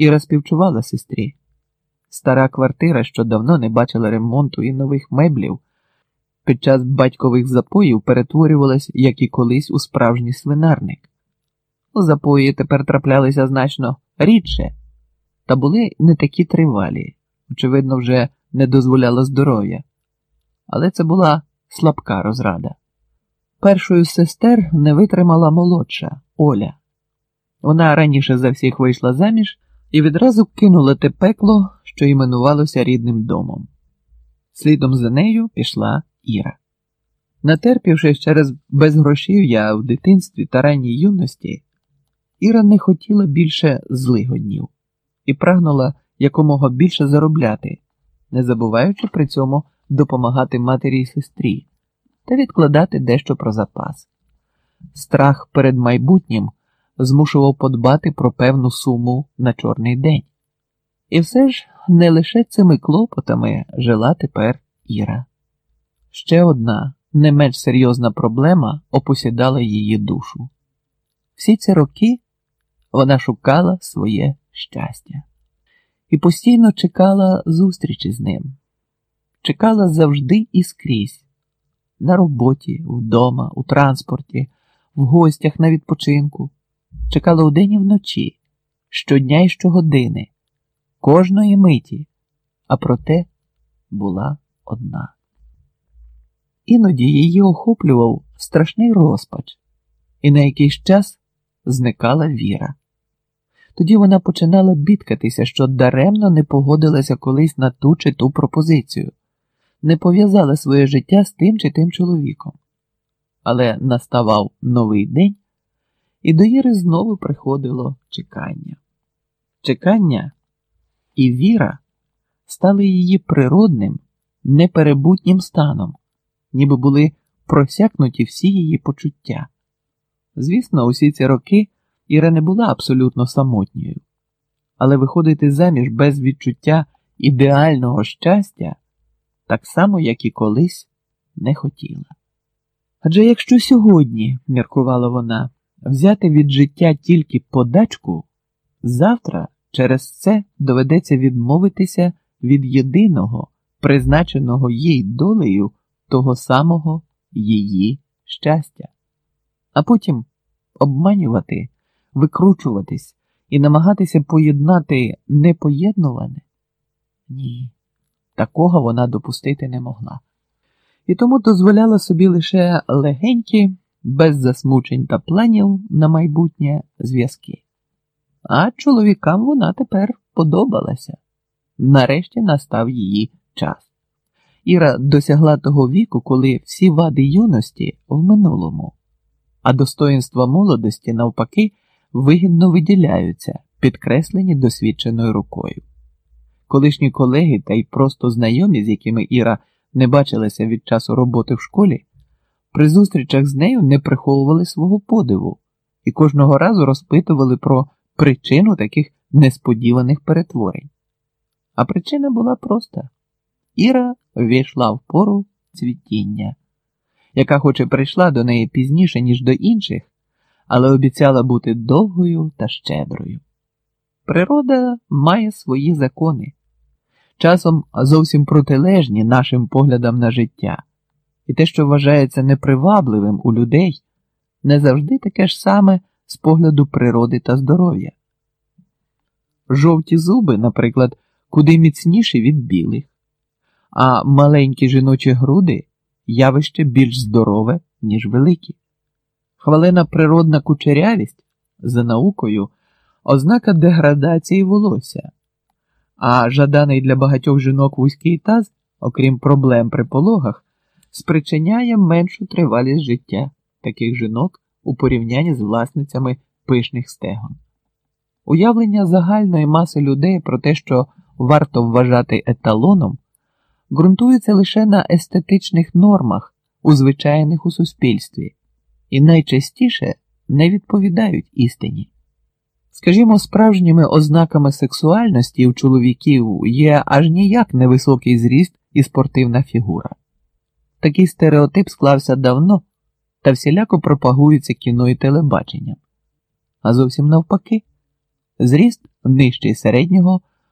Іра співчувала сестрі. Стара квартира, що давно не бачила ремонту і нових меблів, під час батькових запоїв перетворювалась, як і колись, у справжній свинарник. Запої тепер траплялися значно рідше, та були не такі тривалі, очевидно, вже не дозволяло здоров'я. Але це була слабка розрада. Першою сестер не витримала молодша Оля. Вона раніше за всіх вийшла заміж і відразу кинула те пекло, що іменувалося рідним домом. Слідом за нею пішла Іра. Натерпівшись через безгрошів'я в дитинстві та ранній юності, Іра не хотіла більше злигоднів і прагнула якомога більше заробляти, не забуваючи при цьому допомагати матері й сестрі та відкладати дещо про запас. Страх перед майбутнім змушував подбати про певну суму на чорний день. І все ж не лише цими клопотами жила тепер Іра. Ще одна не менш серйозна проблема опосідала її душу. Всі ці роки вона шукала своє щастя і постійно чекала зустрічі з ним, чекала завжди і скрізь, на роботі, вдома, у транспорті, в гостях на відпочинку, чекала удень і вночі, щодня і щогодини, кожної миті, а проте була одна. Іноді її охоплював страшний розпач, і на якийсь час зникала віра. Тоді вона починала бідкатися, що даремно не погодилася колись на ту чи ту пропозицію, не пов'язала своє життя з тим чи тим чоловіком. Але наставав новий день, і до Іри знову приходило чекання. Чекання і віра стали її природним, неперебутнім станом, ніби були просякнуті всі її почуття. Звісно, усі ці роки. Іра не була абсолютно самотньою, але виходити заміж без відчуття ідеального щастя так само, як і колись, не хотіла. Адже якщо сьогодні, міркувала вона, взяти від життя тільки подачку, завтра через це доведеться відмовитися від єдиного, призначеного їй долею того самого її щастя, а потім обманювати викручуватись і намагатися поєднати непоєднуване? Ні, такого вона допустити не могла. І тому дозволяла собі лише легенькі, без засмучень та планів на майбутнє зв'язки. А чоловікам вона тепер подобалася. Нарешті настав її час. Іра досягла того віку, коли всі вади юності в минулому, а достоїнства молодості, навпаки, вигідно виділяються, підкреслені досвідченою рукою. Колишні колеги та й просто знайомі, з якими Іра не бачилася від часу роботи в школі, при зустрічах з нею не приховували свого подиву і кожного разу розпитували про причину таких несподіваних перетворень. А причина була проста: Іра ввійшла в пору цвітіння, яка, хоч і прийшла до неї пізніше, ніж до інших, але обіцяла бути довгою та щедрою. Природа має свої закони, часом зовсім протилежні нашим поглядам на життя, і те, що вважається непривабливим у людей, не завжди таке ж саме з погляду природи та здоров'я. Жовті зуби, наприклад, куди міцніші від білих, а маленькі жіночі груди явище більш здорове, ніж великі. Хвалена природна кучерявість за наукою ознака деградації волосся, а жаданий для багатьох жінок вузький таз, окрім проблем при пологах, спричиняє меншу тривалість життя таких жінок у порівнянні з власницями пишних стегон. Уявлення загальної маси людей про те, що варто вважати еталоном, ґрунтується лише на естетичних нормах, узвичайних у суспільстві і найчастіше не відповідають істині. Скажімо, справжніми ознаками сексуальності у чоловіків є аж ніяк невисокий зріст і спортивна фігура. Такий стереотип склався давно та всіляко пропагується кіно і телебаченням. А зовсім навпаки, зріст нижчий середнього